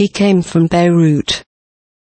He came from Beirut.